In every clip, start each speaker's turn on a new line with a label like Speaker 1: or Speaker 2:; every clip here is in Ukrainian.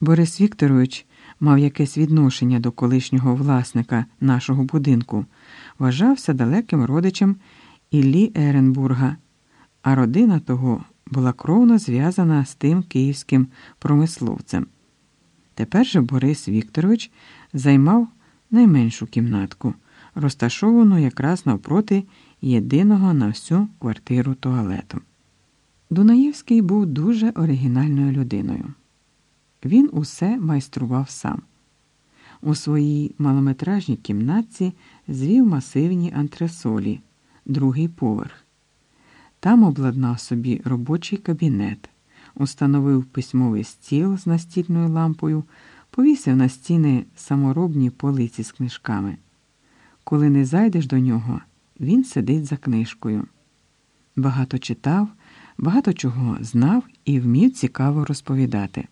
Speaker 1: Борис Вікторович мав якесь відношення до колишнього власника нашого будинку, вважався далеким родичем Іллі Еренбурга, а родина того була кровно зв'язана з тим київським промисловцем. Тепер же Борис Вікторович займав найменшу кімнатку, розташовану якраз навпроти єдиного на всю квартиру туалету. Дунаєвський був дуже оригінальною людиною. Він усе майстрував сам. У своїй малометражній кімнатці звів масивні антресолі, другий поверх. Там обладнав собі робочий кабінет, установив письмовий стіл з настільною лампою, повісив на стіни саморобні полиці з книжками. Коли не зайдеш до нього, він сидить за книжкою. Багато читав, багато чого знав і вмів цікаво розповідати.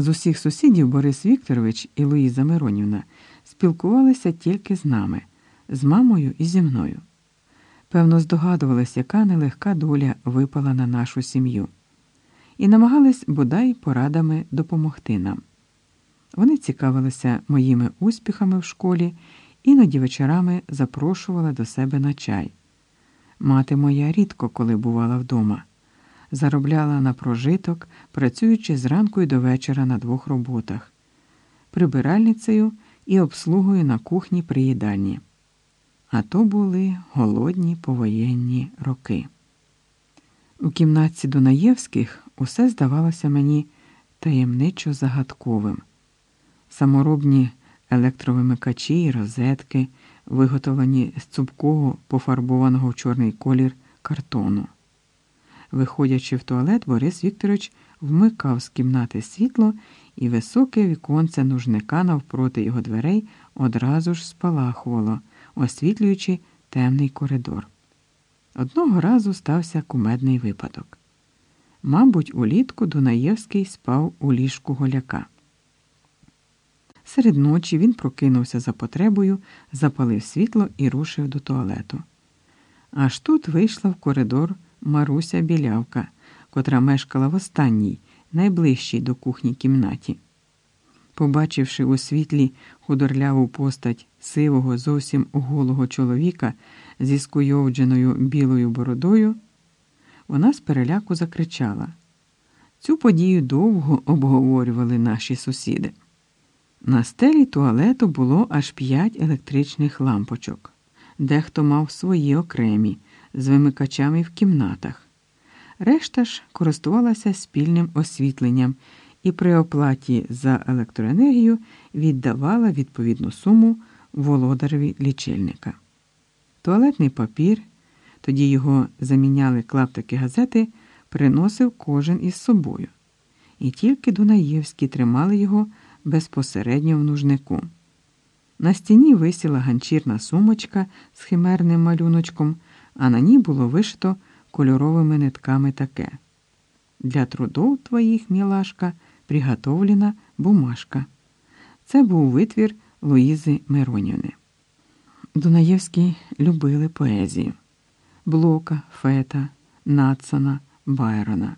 Speaker 1: З усіх сусідів Борис Вікторович і Луїза Миронівна спілкувалися тільки з нами, з мамою і зі мною. Певно, здогадувались, яка нелегка доля випала на нашу сім'ю, і намагались бодай порадами допомогти нам. Вони цікавилися моїми успіхами в школі, іноді вечорами запрошували до себе на чай. Мати моя рідко коли бувала вдома заробляла на прожиток, працюючи зранку й до вечора на двох роботах, прибиральницею і обслугою на кухні при їдальні. А то були голодні повоєнні роки. У кімнатці Дунаєвських усе здавалося мені таємничо загадковим. Саморобні електровимикачі і розетки, виготовлені з цупкого пофарбованого в чорний колір картону. Виходячи в туалет, Борис Вікторович вмикав з кімнати світло, і високе віконце нужника навпроти його дверей одразу ж спалахувало, освітлюючи темний коридор. Одного разу стався кумедний випадок. Мабуть, улітку Дунаєвський спав у ліжку голяка. Серед ночі він прокинувся за потребою, запалив світло і рушив до туалету. Аж тут вийшла в коридор. Маруся білявка, котра мешкала в останній, найближчій до кухні кімнаті. Побачивши у світлі худорляву постать сивого, зовсім голого чоловіка зі скуйовдженою білою бородою, вона з переляку закричала. Цю подію довго обговорювали наші сусіди. На стелі туалету було аж п'ять електричних лампочок. Дехто мав свої окремі з вимикачами в кімнатах. Решта ж користувалася спільним освітленням і при оплаті за електроенергію віддавала відповідну суму володареві лічильника. Туалетний папір, тоді його заміняли клаптики газети, приносив кожен із собою, і тільки Дунаєвські тримали його безпосередньо в нужнику. На стіні висіла ганчірна сумочка з химерним малюночком а на ній було вишито кольоровими нитками таке. Для трудов твоїх, мілашка, приготовлена бумажка. Це був витвір Луїзи Миронівни. Дунаєвські любили поезію Блока, Фета, Нацана, Байрона.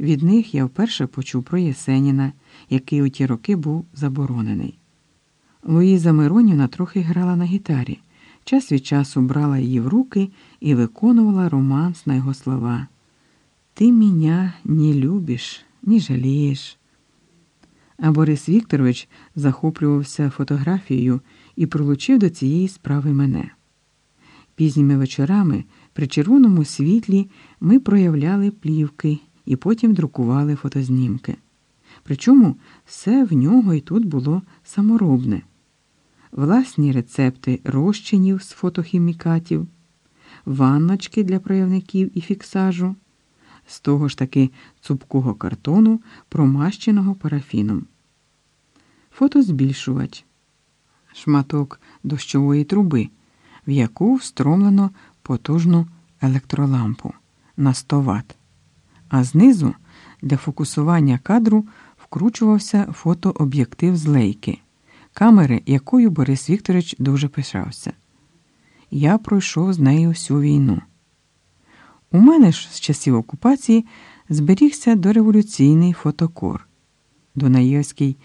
Speaker 1: Від них я вперше почув про Єсеніна, який у ті роки був заборонений. Луїза Миронівна трохи грала на гітарі час від часу брала її в руки і виконувала романс на його слова. Ти мене не любиш, не жалієш. А Борис Вікторович захоплювався фотографією і пролучив до цієї справи мене. Пізніми вечорами при червоному світлі ми проявляли плівки і потім друкували фотознімки. Причому все в нього і тут було саморобне власні рецепти розчинів з фотохімікатів, ванночки для проявників і фіксажу, з того ж таки цупкого картону, промащеного парафіном, фотозбільшувач, шматок дощової труби, в яку встромлено потужну електролампу на 100 Вт, а знизу для фокусування кадру вкручувався фотооб'єктив з лейки камери, якою Борис Вікторович дуже пишався. Я пройшов з нею всю війну. У мене ж з часів окупації зберігся дореволюційний фотокор. Дунаєвський